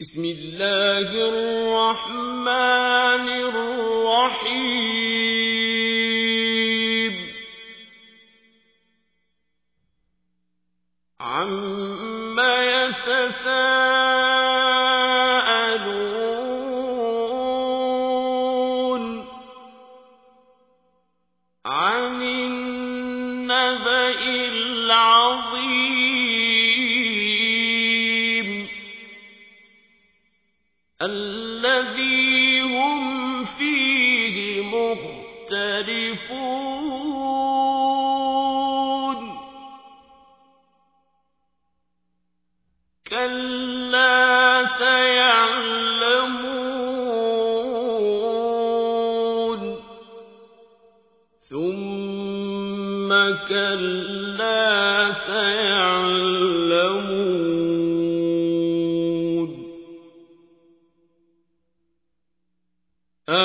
بسم الله الرحمن الرحيم. عم الذي هم فيه مختلفون. كلا سيعلمون. ثم كلا سيعلمون.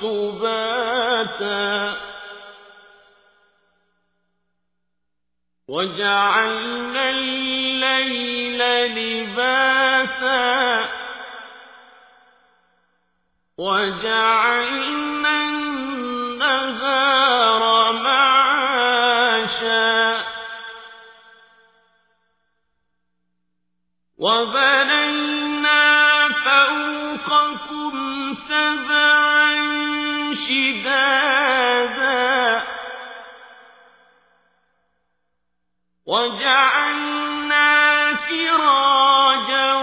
سباتا. وجعلنا الليل لباسا. وجعلنا النهار معاشا. وبنينا فوقكم سبعا شدادا وجعلنا سراجا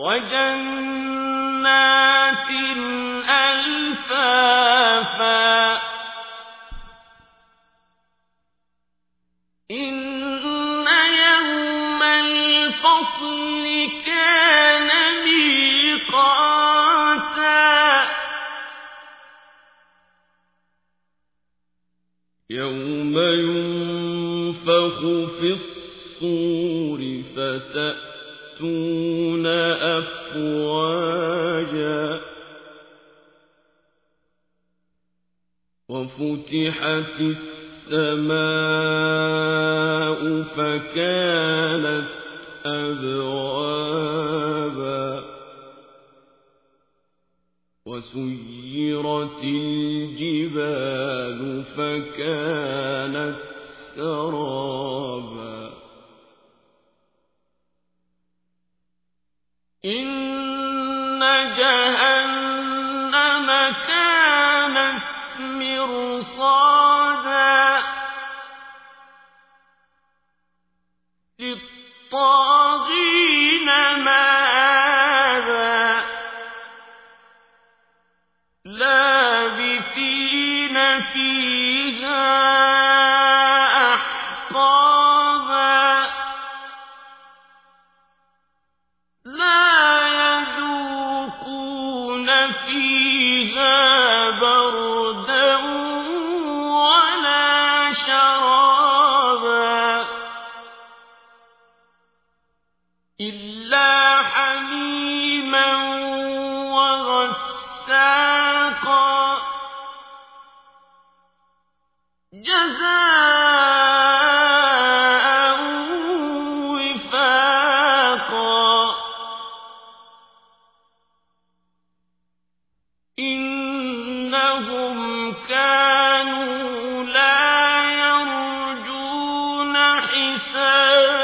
وجنات ألفافا. إن يوم الفصل كان ميقاتا. يوم ينفخ في الصور فتأتون أفواجا وفتحت السماء فكانت أبوابا وسيرت الجبال فكانت سرابا إن جهنم كانت مرصادا. للطاغين مآبا. لابثين فيها جزاء وفاقا. إنهم كانوا لا يرجون حسابا.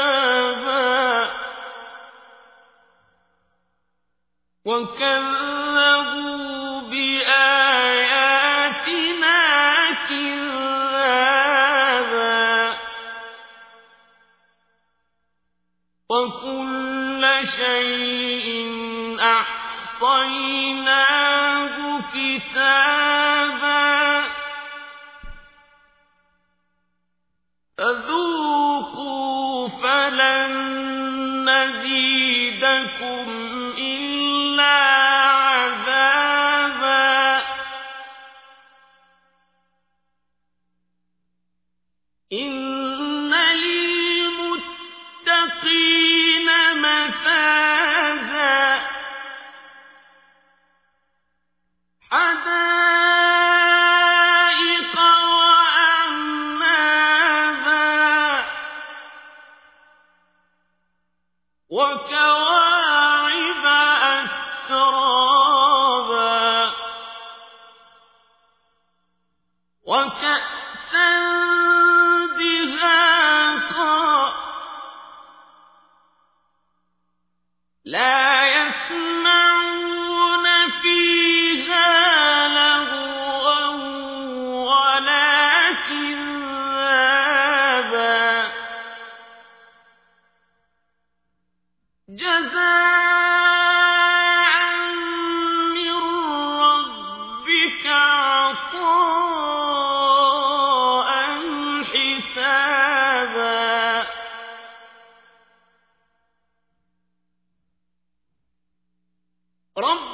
أحصيناه كتابا وكواعب أترابا وكأسا دهاقا لا رب